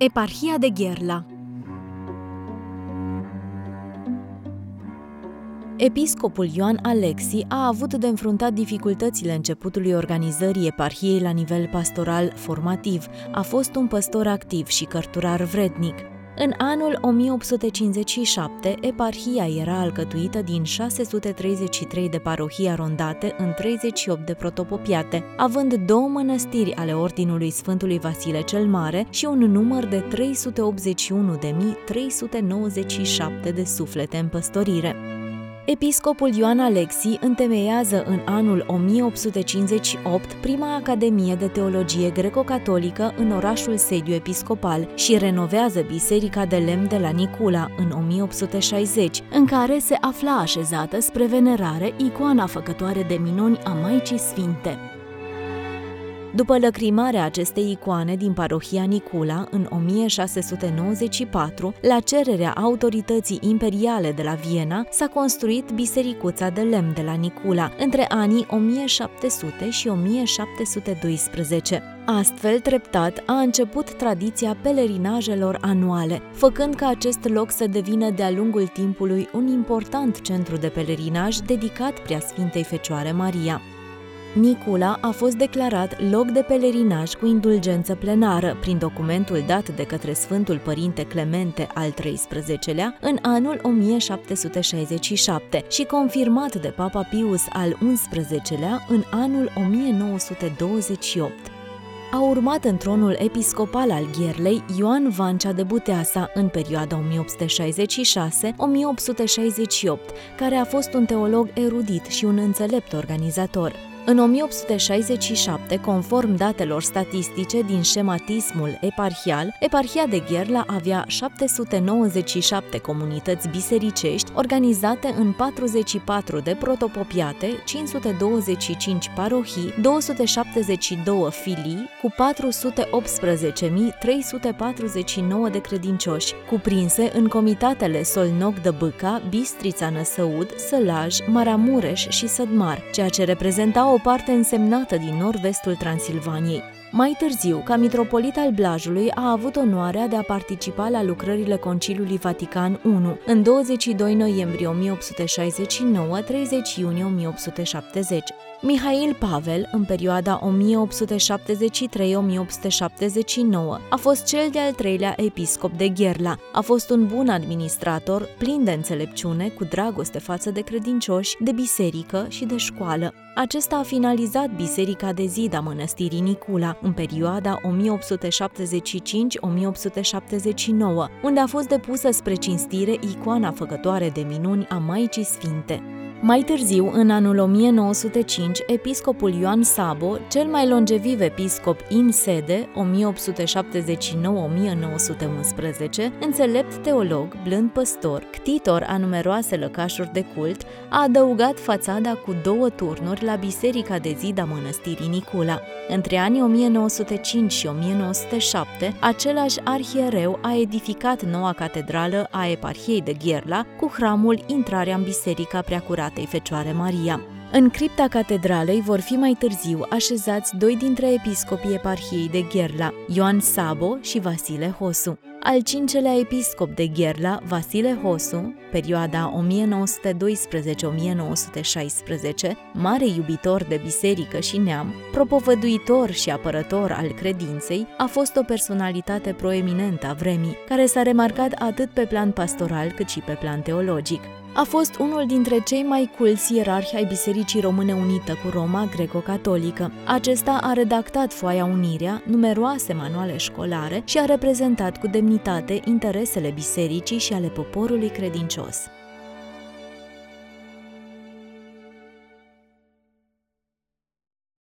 Eparhia de Gherla Episcopul Ioan Alexi a avut de înfruntat dificultățile începutului organizării eparhiei la nivel pastoral formativ. A fost un păstor activ și cărturar vrednic. În anul 1857, eparhia era alcătuită din 633 de parohii arondate în 38 de protopopiate, având două mănăstiri ale Ordinului Sfântului Vasile cel Mare și un număr de 381.397 de suflete în păstorire. Episcopul Ioan Alexi întemeiază în anul 1858 prima Academie de Teologie Greco-Catolică în orașul sediu episcopal și renovează Biserica de Lemn de la Nicula în 1860, în care se afla așezată spre venerare icoana făcătoare de minuni a Maicii Sfinte. După lăcrimarea acestei icoane din parohia Nicula în 1694, la cererea autorității imperiale de la Viena, s-a construit bisericuța de lemn de la Nicula între anii 1700 și 1712. Astfel, treptat, a început tradiția pelerinajelor anuale, făcând ca acest loc să devină de-a lungul timpului un important centru de pelerinaj dedicat Preasfintei Fecioare Maria. Nicula a fost declarat loc de pelerinaj cu indulgență plenară prin documentul dat de către Sfântul Părinte Clemente al XIII-lea în anul 1767 și confirmat de Papa Pius al XI-lea în anul 1928. A urmat în tronul episcopal al Gherlei Ioan Vancea de Buteasa în perioada 1866-1868, care a fost un teolog erudit și un înțelept organizator. În 1867, conform datelor statistice din șematismul eparhial, eparhia de Gherla avea 797 comunități bisericești organizate în 44 de protopopiate, 525 parohii, 272 filii, cu 418.349 de credincioși, cuprinse în comitatele Solnoc de Bâca, Bistrița Năsăud, Sălaj, Maramureș și Sădmar, ceea ce reprezenta o o parte însemnată din nord-vestul Transilvaniei. Mai târziu, ca mitropolit al Blajului, a avut onoarea de a participa la lucrările Conciliului Vatican I în 22 noiembrie 1869, 30 iunie 1870. Mihail Pavel, în perioada 1873-1879, a fost cel de-al treilea episcop de Gherla. A fost un bun administrator, plin de înțelepciune, cu dragoste față de credincioși, de biserică și de școală. Acesta a finalizat biserica de zid a mănăstirii Nicula în perioada 1875-1879, unde a fost depusă spre cinstire icoana făcătoare de minuni a Maicii Sfinte. Mai târziu, în anul 1905, episcopul Ioan Sabo, cel mai longeviv episcop in sede, 1879-1911, înțelept teolog, blând păstor, ctitor a numeroase lăcașuri de cult, a adăugat fațada cu două turnuri la biserica de zid a mănăstirii Nicula. Între anii 1905 și 1907, același arhiereu a edificat noua catedrală a eparhiei de Gherla cu hramul Intrarea în Biserica Preacurată Beatei Fecioare Maria. În cripta catedralei vor fi mai târziu așezați doi dintre episcopii eparhiei de Gherla, Ioan Sabo și Vasile Hosu. Al cincelea episcop de Gherla, Vasile Hosu, perioada 1912-1916, mare iubitor de biserică și neam, propovăduitor și apărător al credinței, a fost o personalitate proeminentă a vremii, care s-a remarcat atât pe plan pastoral cât și pe plan teologic a fost unul dintre cei mai culți ierarhi ai Bisericii Române Unită cu Roma greco-catolică. Acesta a redactat foaia Unirea, numeroase manuale școlare și a reprezentat cu demnitate interesele bisericii și ale poporului credincios.